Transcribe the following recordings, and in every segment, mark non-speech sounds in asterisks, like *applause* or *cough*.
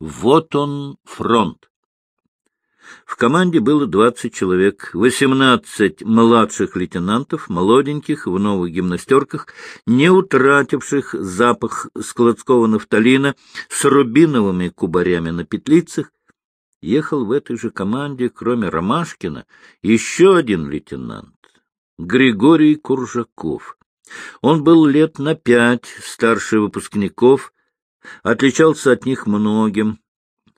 Вот он фронт. В команде было двадцать человек, восемнадцать младших лейтенантов, молоденьких, в новых гимнастерках, не утративших запах складского нафталина, с рубиновыми кубарями на петлицах. Ехал в этой же команде, кроме Ромашкина, еще один лейтенант, Григорий Куржаков. Он был лет на пять старше выпускников, отличался от них многим,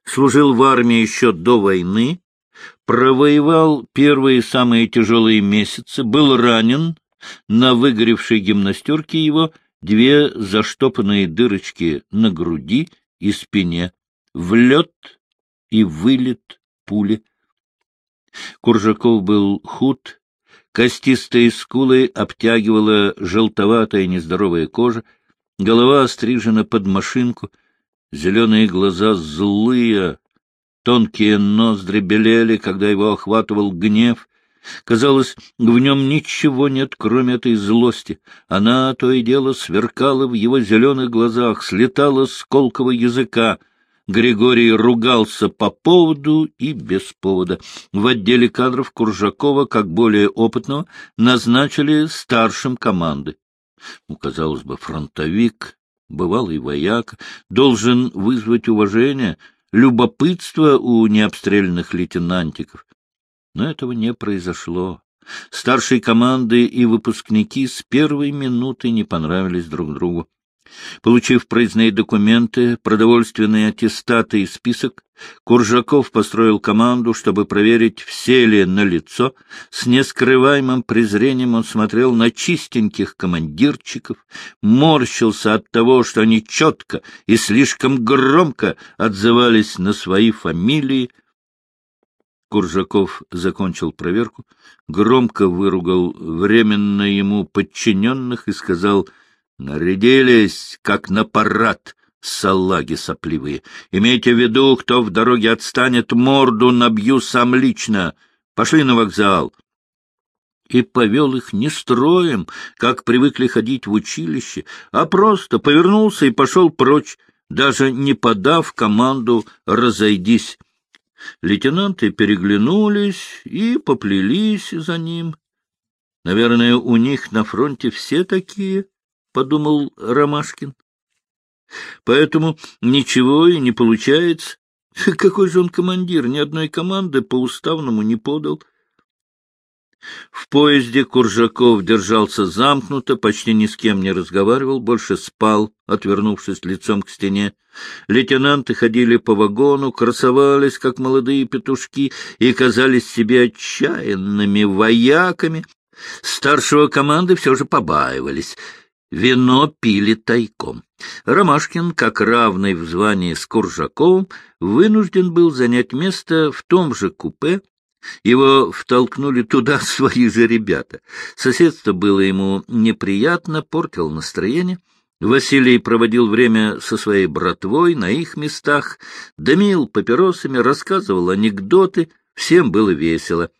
служил в армии еще до войны, провоевал первые самые тяжелые месяцы, был ранен, на выгоревшей гимнастерке его две заштопанные дырочки на груди и спине, влет и вылет пули. Куржаков был худ, костистые скулы обтягивала желтоватая нездоровая кожа, голова острижена под машинку, зеленые глаза злые, тонкие ноздри белели, когда его охватывал гнев. Казалось, в нем ничего нет, кроме этой злости. Она то и дело сверкала в его зеленых глазах, слетала с колкого языка. Григорий ругался по поводу и без повода. В отделе кадров Куржакова, как более опытного, назначили старшим команды. Ну, казалось бы, фронтовик, бывалый вояк, должен вызвать уважение, любопытство у необстрелянных лейтенантиков. Но этого не произошло. Старшие команды и выпускники с первой минуты не понравились друг другу. Получив проездные документы, продовольственные аттестаты и список, Куржаков построил команду, чтобы проверить, все ли на лицо. С нескрываемым презрением он смотрел на чистеньких командирчиков, морщился от того, что они четко и слишком громко отзывались на свои фамилии. Куржаков закончил проверку, громко выругал временно ему подчиненных и сказал — Нарядились, как на парад, салаги сопливые. Имейте в виду, кто в дороге отстанет, морду набью сам лично. Пошли на вокзал. И повел их не строем, как привыкли ходить в училище, а просто повернулся и пошел прочь, даже не подав команду «разойдись». Лейтенанты переглянулись и поплелись за ним. Наверное, у них на фронте все такие. — подумал Ромашкин. Поэтому ничего и не получается. *laughs* Какой же он командир, ни одной команды по уставному не подал. В поезде Куржаков держался замкнуто, почти ни с кем не разговаривал, больше спал, отвернувшись лицом к стене. Лейтенанты ходили по вагону, красовались, как молодые петушки, и казались себе отчаянными вояками. Старшего команды все же побаивались — Вино пили тайком. Ромашкин, как равный в звании с Куржаковым, вынужден был занять место в том же купе. Его втолкнули туда *laughs* свои же ребята. Соседство было ему неприятно, портил настроение. Василий проводил время со своей братвой на их местах, дымил папиросами, рассказывал анекдоты, всем было весело.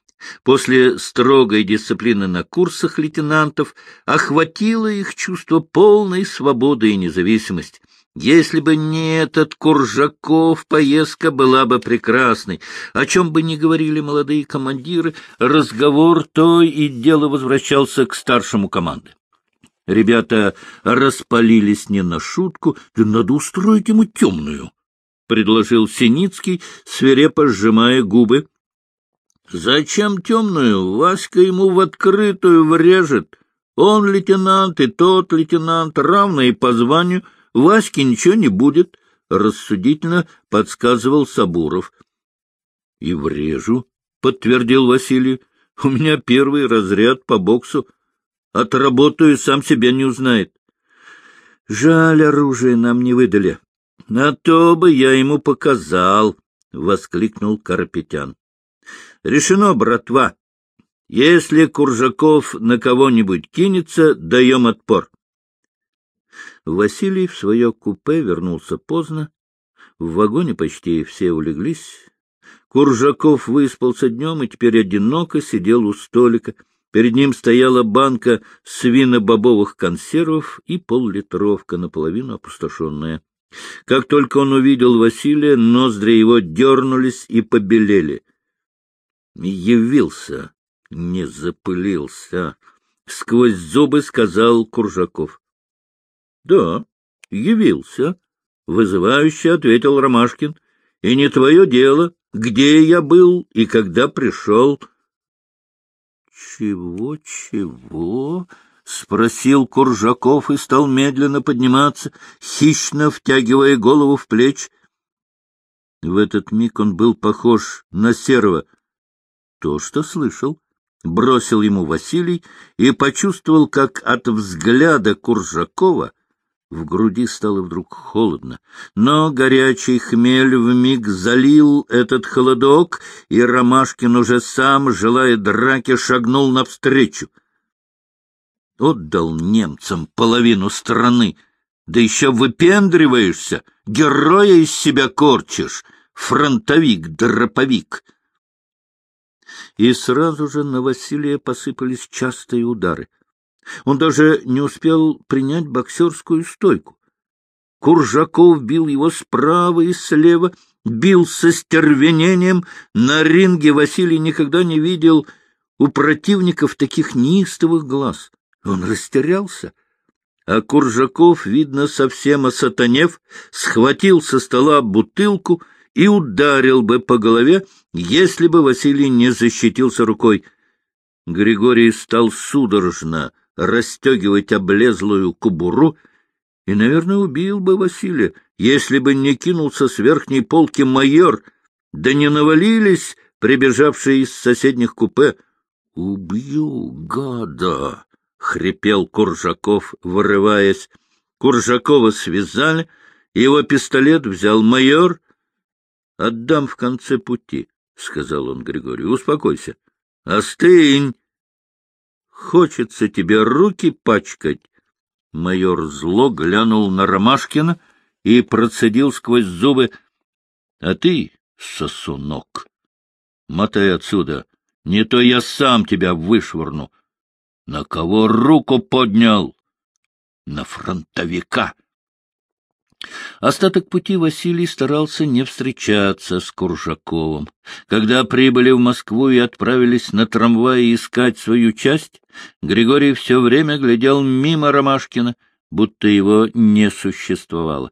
После строгой дисциплины на курсах лейтенантов охватило их чувство полной свободы и независимости. Если бы не этот Куржаков, поездка была бы прекрасной. О чем бы ни говорили молодые командиры, разговор то и дело возвращался к старшему команды. Ребята распалились не на шутку, да надо устроить ему темную, — предложил Синицкий, свирепо сжимая губы. Зачем темную? Васька ему в открытую врежет. Он лейтенант, и тот лейтенант, равные по званию. Ваське ничего не будет, — рассудительно подсказывал Сабуров. — И врежу, — подтвердил Василий. — У меня первый разряд по боксу. Отработаю, сам себя не узнает. Жаль, оружие нам не выдали. — На то бы я ему показал, — воскликнул Карапетян. Решено, братва. Если Куржаков на кого-нибудь кинется, даем отпор. Василий в свое купе вернулся поздно. В вагоне почти все улеглись. Куржаков выспался днем и теперь одиноко сидел у столика. Перед ним стояла банка свинобобовых консервов и поллитровка, наполовину опустошенная. Как только он увидел Василия, ноздри его дернулись и побелели. Явился, не запылился, — сквозь зубы сказал Куржаков. — Да, явился, — вызывающе ответил Ромашкин. — И не твое дело, где я был и когда пришел. — Чего, чего? — спросил Куржаков и стал медленно подниматься, хищно втягивая голову в плечи. В этот миг он был похож на серого. То, что слышал, бросил ему Василий и почувствовал, как от взгляда Куржакова в груди стало вдруг холодно, но горячий хмель вмиг залил этот холодок, и Ромашкин уже сам, желая драки, шагнул навстречу. Отдал немцам половину страны, да еще выпендриваешься, героя из себя корчишь, фронтовик-дроповик и сразу же на Василия посыпались частые удары. Он даже не успел принять боксерскую стойку. Куржаков бил его справа и слева, бил со стервенением. На ринге Василий никогда не видел у противников таких неистовых глаз. Он растерялся. А Куржаков, видно, совсем осатанев, схватил со стола бутылку и ударил бы по голове, если бы Василий не защитился рукой. Григорий стал судорожно расстегивать облезлую кубуру и, наверное, убил бы Василия, если бы не кинулся с верхней полки майор, да не навалились прибежавшие из соседних купе. — Убью, гада! — хрипел Куржаков, вырываясь. Куржакова связали, его пистолет взял майор — Отдам в конце пути, — сказал он Григорию. — Успокойся. Остынь. Хочется тебе руки пачкать. Майор зло глянул на Ромашкина и процедил сквозь зубы. — А ты, сосунок, мотай отсюда, не то я сам тебя вышвырну. На кого руку поднял? На фронтовика. Остаток пути Василий старался не встречаться с Куржаковым. Когда прибыли в Москву и отправились на трамвае искать свою часть, Григорий все время глядел мимо Ромашкина, будто его не существовало.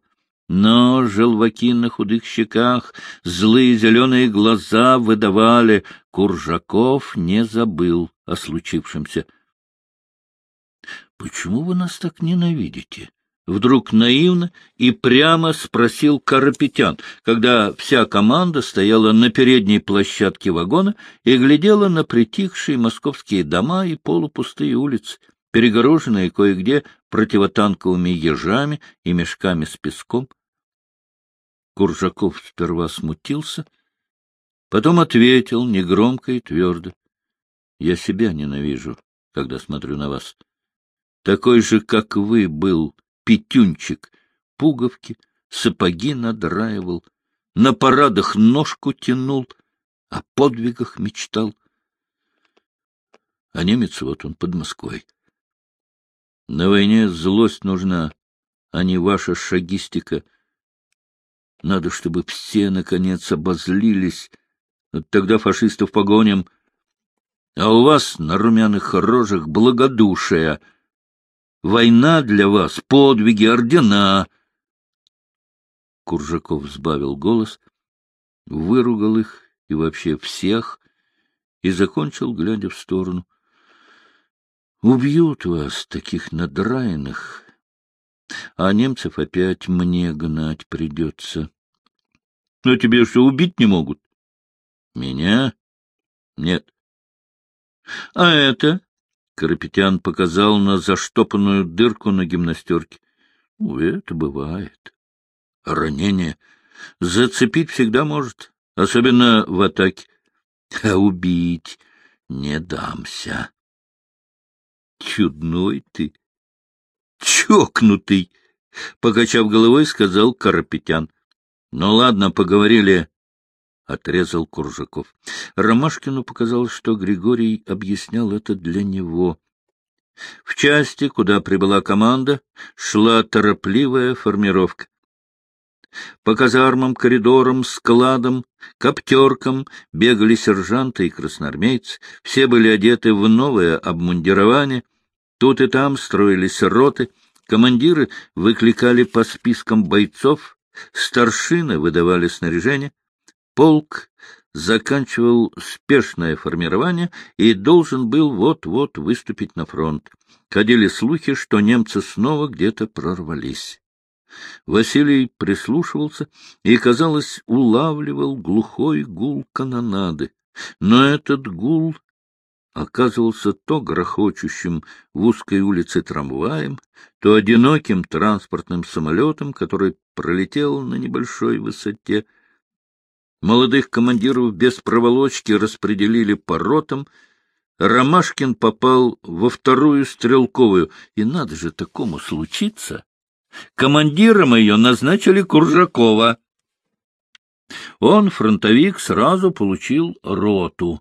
Но желваки на худых щеках, злые зеленые глаза выдавали, Куржаков не забыл о случившемся. — Почему вы нас так ненавидите? Вдруг наивно и прямо спросил Карапетян, когда вся команда стояла на передней площадке вагона и глядела на притихшие московские дома и полупустые улицы, перегороженные кое-где противотанковыми ежами и мешками с песком. Куржаков сперва смутился, потом ответил негромко и твердо. — Я себя ненавижу, когда смотрю на вас. Такой же, как вы, был пятюнчик, пуговки, сапоги надраивал, на парадах ножку тянул, о подвигах мечтал. А немец вот он под Москвой. На войне злость нужна, а не ваша шагистика. Надо, чтобы все, наконец, обозлились. Вот тогда фашистов погоним. А у вас на румяных рожах благодушие — Война для вас, подвиги, ордена. Куржаков сбавил голос, выругал их и вообще всех, и закончил, глядя в сторону. Убьют вас, таких надраенных, а немцев опять мне гнать придется. Но тебе что, убить не могут? Меня? Нет. А это? Карапетян показал на заштопанную дырку на гимнастерке. Ну, это бывает. Ранение. Зацепить всегда может, особенно в атаке. А убить не дамся. Чудной ты, чокнутый, — покачав головой, сказал Карапетян. — Ну ладно, поговорили отрезал Куржаков. Ромашкину показалось, что Григорий объяснял это для него. В части, куда прибыла команда, шла торопливая формировка. По казармам, коридорам, складам, коптеркам бегали сержанты и красноармейцы. Все были одеты в новое обмундирование. Тут и там строились роты. Командиры выкликали по спискам бойцов. Старшины выдавали снаряжение. Полк заканчивал спешное формирование и должен был вот-вот выступить на фронт. Ходили слухи, что немцы снова где-то прорвались. Василий прислушивался и, казалось, улавливал глухой гул канонады. Но этот гул оказывался то грохочущим в узкой улице трамваем, то одиноким транспортным самолетом, который пролетел на небольшой высоте. Молодых командиров без проволочки распределили по ротам. Ромашкин попал во вторую стрелковую, и надо же такому случиться. Командиром ее назначили Куржакова. Он, фронтовик, сразу получил роту.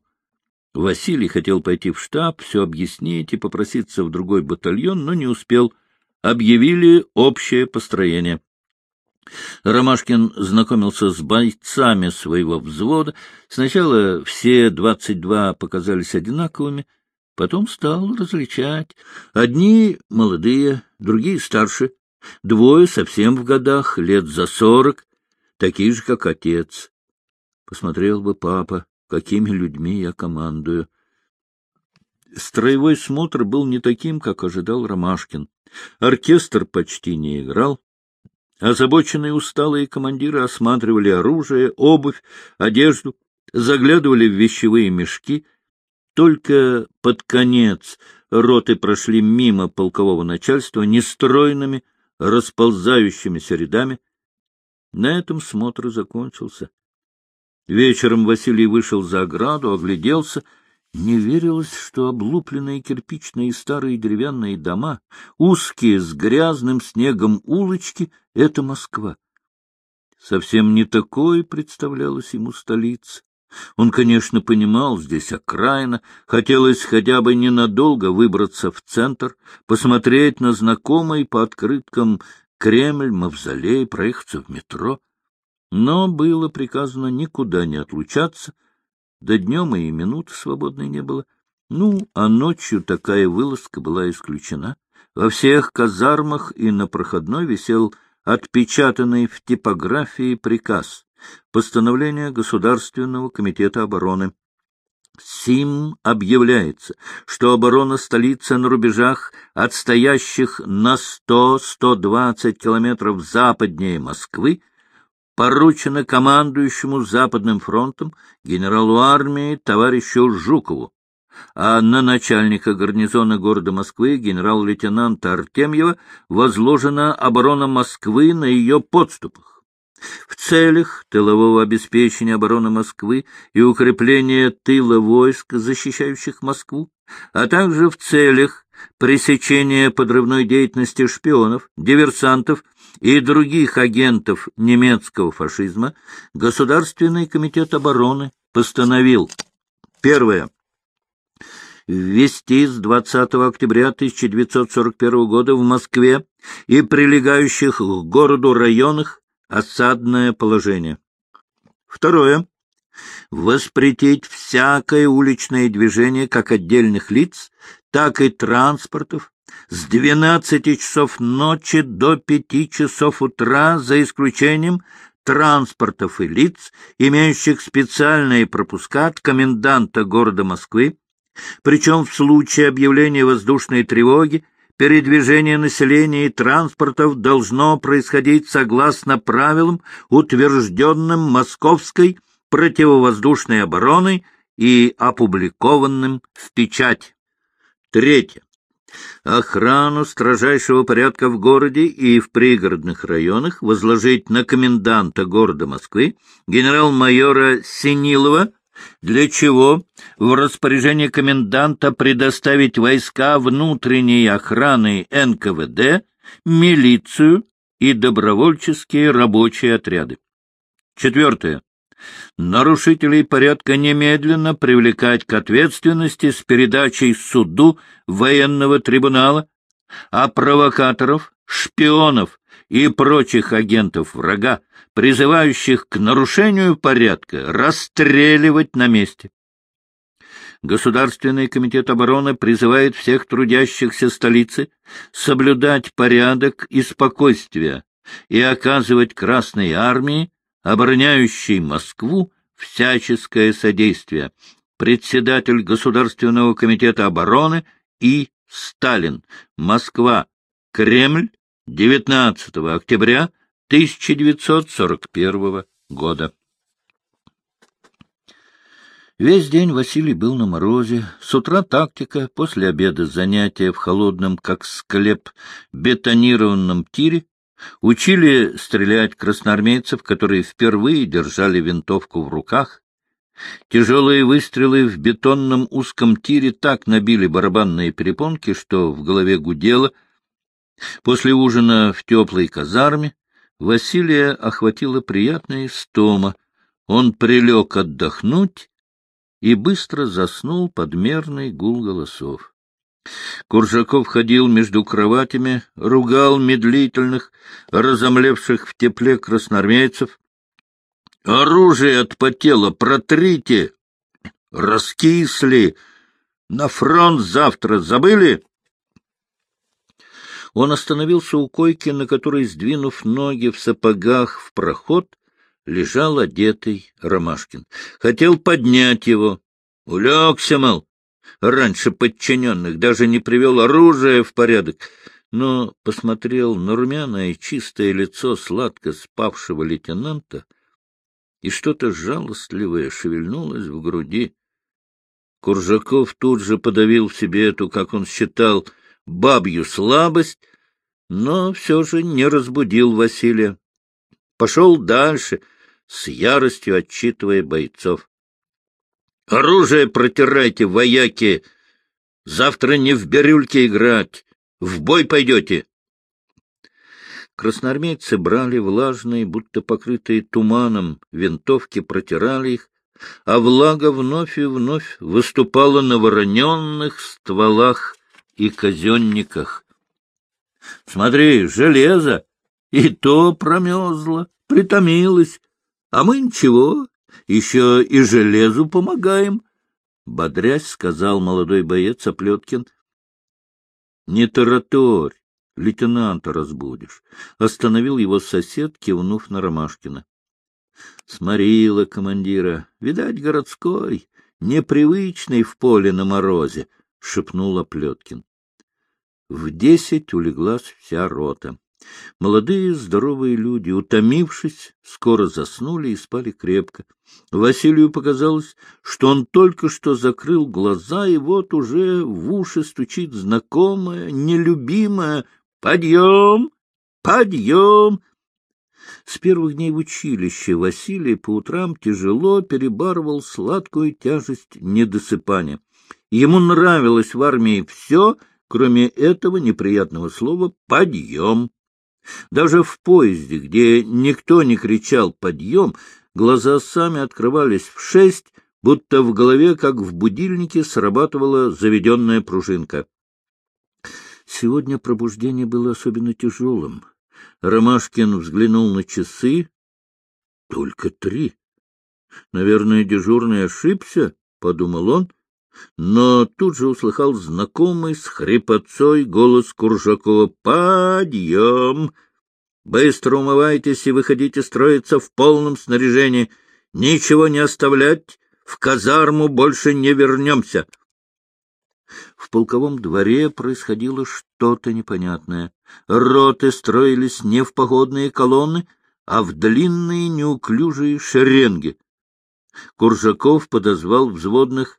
Василий хотел пойти в штаб, все объяснить и попроситься в другой батальон, но не успел. Объявили общее построение. Ромашкин знакомился с бойцами своего взвода. Сначала все двадцать два показались одинаковыми, потом стал различать. Одни молодые, другие старше, двое совсем в годах, лет за сорок, такие же, как отец. Посмотрел бы папа, какими людьми я командую. Строевой смотр был не таким, как ожидал Ромашкин. Оркестр почти не играл. Озабоченные усталые командиры осматривали оружие, обувь, одежду, заглядывали в вещевые мешки. Только под конец роты прошли мимо полкового начальства нестройными, расползающимися рядами. На этом смотр закончился. Вечером Василий вышел за ограду, огляделся. Не верилось, что облупленные кирпичные старые деревянные дома, узкие с грязным снегом улочки — это Москва. Совсем не такой представлялась ему столица. Он, конечно, понимал, здесь окраина, хотелось хотя бы ненадолго выбраться в центр, посмотреть на знакомый по открыткам Кремль, Мавзолей, проехаться в метро. Но было приказано никуда не отлучаться, да днем и минуты свободной не было. Ну, а ночью такая вылазка была исключена. Во всех казармах и на проходной висел отпечатанный в типографии приказ Постановление Государственного комитета обороны. Сим объявляется, что оборона столицы на рубежах, отстоящих на 100-120 километров западнее Москвы, поручена командующему Западным фронтом генералу армии товарищу Жукову, а на начальника гарнизона города Москвы генерал-лейтенанта Артемьева возложена оборона Москвы на ее подступах. В целях тылового обеспечения обороны Москвы и укрепления тыла войск, защищающих Москву, а также в целях пресечения подрывной деятельности шпионов, диверсантов и других агентов немецкого фашизма, Государственный комитет обороны постановил Первое ввести с 20 октября 1941 года в Москве и прилегающих к городу районах осадное положение. Второе. Воспретить всякое уличное движение как отдельных лиц, так и транспортов с 12 часов ночи до 5 часов утра, за исключением транспортов и лиц, имеющих специальные пропуска от коменданта города Москвы, причем в случае объявления воздушной тревоги Передвижение населения и транспортов должно происходить согласно правилам, утвержденным Московской противовоздушной обороной и опубликованным в печать. Третье. Охрану строжайшего порядка в городе и в пригородных районах возложить на коменданта города Москвы генерал-майора Синилова для чего в распоряжение коменданта предоставить войска внутренней охраны НКВД, милицию и добровольческие рабочие отряды. Четвертое. Нарушителей порядка немедленно привлекать к ответственности с передачей суду военного трибунала, а провокаторов, шпионов и прочих агентов врага призывающих к нарушению порядка, расстреливать на месте. Государственный комитет обороны призывает всех трудящихся столицы соблюдать порядок и спокойствие и оказывать Красной армии, обороняющей Москву, всяческое содействие. Председатель Государственного комитета обороны И. Сталин. Москва. Кремль. 19 октября 1941 года. Весь день Василий был на морозе. С утра тактика, после обеда занятия в холодном, как склеп, бетонированном тире. Учили стрелять красноармейцев, которые впервые держали винтовку в руках. Тяжелые выстрелы в бетонном узком тире так набили барабанные перепонки, что в голове гудело. После ужина в теплой казарме Василия охватила приятная стома. Он прилег отдохнуть и быстро заснул под мерный гул голосов. Куржаков ходил между кроватями, ругал медлительных, разомлевших в тепле красноармейцев. — Оружие отпотело, протрите! Раскисли! На фронт завтра забыли? Он остановился у койки, на которой, сдвинув ноги в сапогах в проход, лежал одетый Ромашкин. Хотел поднять его. Улегся, мол, раньше подчиненных, даже не привел оружие в порядок, но посмотрел на румяное чистое лицо сладко спавшего лейтенанта, и что-то жалостливое шевельнулось в груди. Куржаков тут же подавил в себе эту, как он считал, бабью слабость, но все же не разбудил Василия. Пошел дальше — с яростью отчитывая бойцов. — Оружие протирайте, вояки! Завтра не в бирюльке играть, в бой пойдете! Красноармейцы брали влажные, будто покрытые туманом, винтовки протирали их, а влага вновь и вновь выступала на вороненных стволах и казенниках. — Смотри, железо! И то промерзло, притомилось, а мы ничего, еще и железу помогаем, — бодрясь сказал молодой боец Оплеткин. — Не тараторь, лейтенанта разбудишь, — остановил его сосед, кивнув на Ромашкина. Сморила командира, видать, городской, непривычный в поле на морозе, — шепнул Оплеткин. В десять улеглась вся рота. Молодые здоровые люди, утомившись, скоро заснули и спали крепко. Василию показалось, что он только что закрыл глаза, и вот уже в уши стучит знакомое, нелюбимое «Подъем! Подъем!» С первых дней в училище Василий по утрам тяжело перебарывал сладкую тяжесть недосыпания. Ему нравилось в армии все, кроме этого неприятного слова «подъем». Даже в поезде, где никто не кричал «подъем», глаза сами открывались в шесть, будто в голове, как в будильнике, срабатывала заведенная пружинка. Сегодня пробуждение было особенно тяжелым. Ромашкин взглянул на часы. Только три. Наверное, дежурный ошибся, — подумал он, но тут же услыхал знакомый с хрипотцой голос Куржакова «Подъем! Быстро умывайтесь и выходите строиться в полном снаряжении. Ничего не оставлять, в казарму больше не вернемся». В полковом дворе происходило что-то непонятное. Роты строились не в походные колонны, а в длинные неуклюжие шеренги. Куржаков подозвал взводных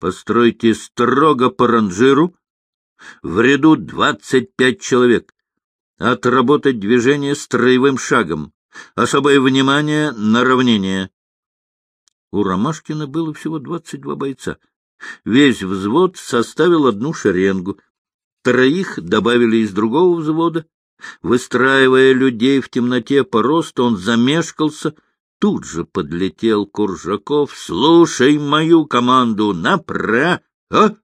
Постройте строго по ранжиру, в ряду двадцать пять человек. Отработать движение строевым шагом. Особое внимание на равнение. У Ромашкина было всего двадцать два бойца. Весь взвод составил одну шеренгу. Троих добавили из другого взвода. Выстраивая людей в темноте по росту, он замешкался — Тут же подлетел Куржаков. — Слушай мою команду, напра, а?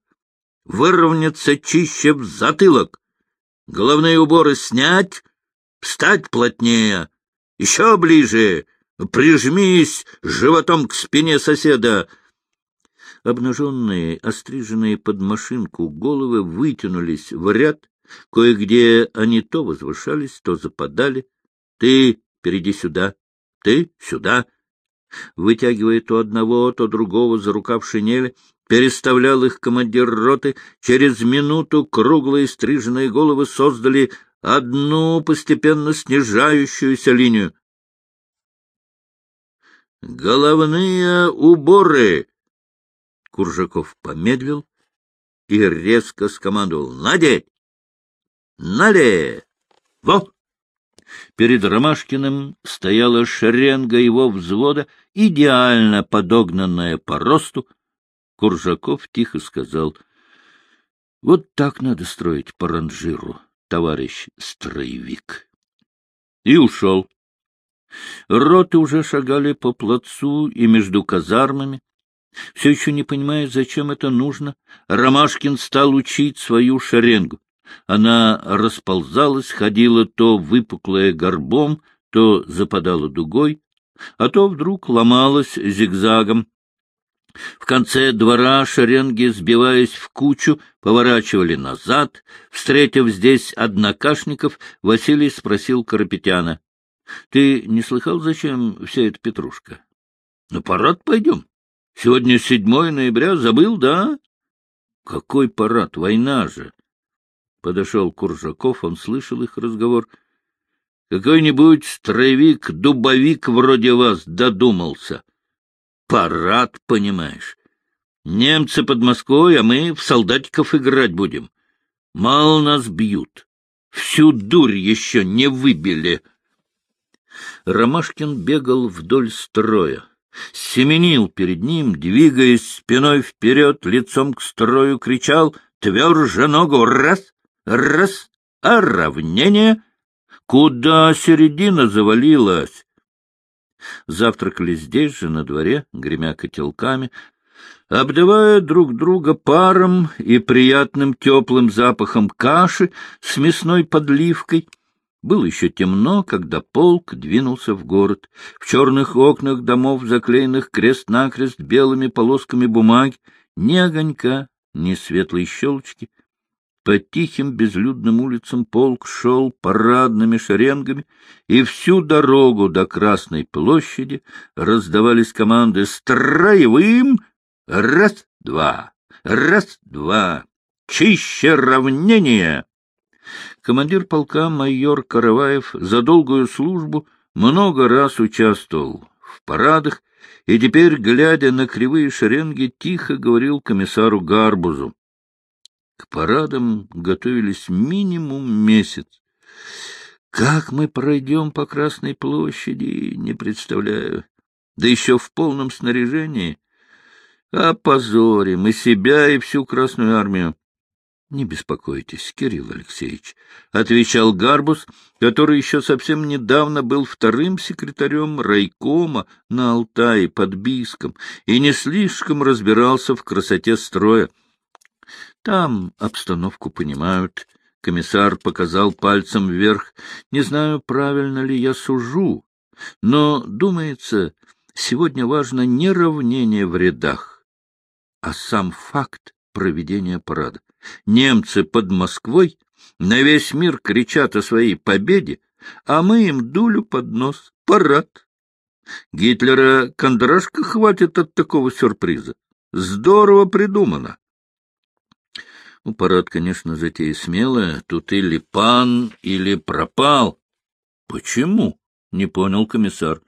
Выровняться чище в затылок. Головные уборы снять, встать плотнее. Еще ближе! Прижмись животом к спине соседа!» Обнаженные, остриженные под машинку головы вытянулись в ряд, кое-где они то возвышались, то западали. «Ты перейди сюда! Ты сюда!» Вытягивая то одного, то другого за рукав шинели, переставлял их командир роты. Через минуту круглые стриженные головы создали одну постепенно снижающуюся линию. «Головные уборы!» Куржаков помедлил и резко скомандовал. «Надеть! Нале! Во!» Перед Ромашкиным стояла шеренга его взвода, идеально подогнанная по росту. Куржаков тихо сказал, — Вот так надо строить по ранжиру, товарищ строевик. И ушел. Роты уже шагали по плацу и между казармами. Все еще не понимая, зачем это нужно, Ромашкин стал учить свою шеренгу. Она расползалась, ходила то выпуклая горбом, то западала дугой, а то вдруг ломалась зигзагом. В конце двора шеренги, сбиваясь в кучу, поворачивали назад. Встретив здесь однокашников, Василий спросил Карапетяна. — Ты не слыхал, зачем вся эта петрушка? — На парад пойдем. Сегодня 7 ноября. Забыл, да? — Какой парад? Война же. Подошел Куржаков, он слышал их разговор. — Какой-нибудь строевик-дубовик вроде вас додумался. Парад, понимаешь. Немцы под Москвой, а мы в солдатиков играть будем. Мало нас бьют. Всю дурь еще не выбили. Ромашкин бегал вдоль строя, семенил перед ним, двигаясь спиной вперед, лицом к строю, кричал «Тверже ногу! Раз! Раз! А равнение!» Куда середина завалилась? Завтракали здесь же, на дворе, гремя котелками, обдавая друг друга паром и приятным теплым запахом каши с мясной подливкой — было еще темно, когда полк двинулся в город. В черных окнах домов, заклеенных крест-накрест белыми полосками бумаги, ни огонька, ни светлой щелочки. По тихим безлюдным улицам полк шел парадными шеренгами, и всю дорогу до Красной площади раздавались команды «Строевым!» «Раз-два! Раз-два! Чище равнение!» Командир полка майор Караваев за долгую службу много раз участвовал в парадах и теперь, глядя на кривые шеренги, тихо говорил комиссару Гарбузу. К парадам готовились минимум месяц. Как мы пройдем по Красной площади, не представляю. Да еще в полном снаряжении. Опозорим и себя, и всю Красную армию. — Не беспокойтесь, Кирилл Алексеевич, — отвечал Гарбус, который еще совсем недавно был вторым секретарем райкома на Алтае под Бийском и не слишком разбирался в красоте строя. Там обстановку понимают. Комиссар показал пальцем вверх. Не знаю, правильно ли я сужу, но, думается, сегодня важно не равнение в рядах, а сам факт проведения парада. Немцы под Москвой на весь мир кричат о своей победе, а мы им дулю под нос. Парад. Гитлера кондрашка хватит от такого сюрприза. Здорово придумано. Ну, парад, конечно, затея смелая. Тут или пан, или пропал. Почему? — не понял комиссар.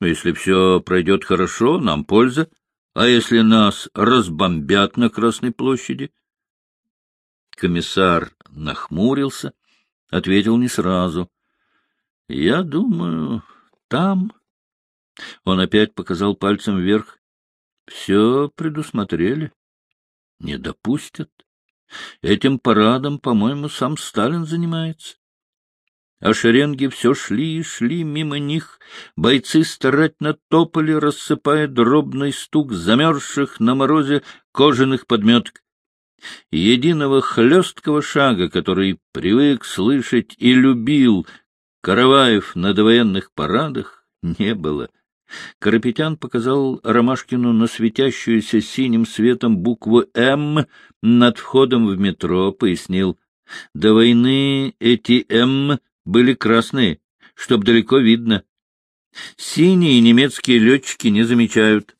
Если все пройдет хорошо, нам польза. А если нас разбомбят на Красной площади? Комиссар нахмурился, ответил не сразу. — Я думаю, там... Он опять показал пальцем вверх. — Все предусмотрели. Не допустят. Этим парадом, по-моему, сам Сталин занимается. А шеренги все шли и шли мимо них. Бойцы старательно топали, рассыпая дробный стук замерзших на морозе кожаных подметок единого хлесткого шага, который привык слышать и любил Караваев на довоенных парадах не было. Карапетян показал Ромашкину на светящуюся синим светом букву «М» над входом в метро, пояснил. До войны эти «М» были красные, чтоб далеко видно. Синие немецкие летчики не замечают.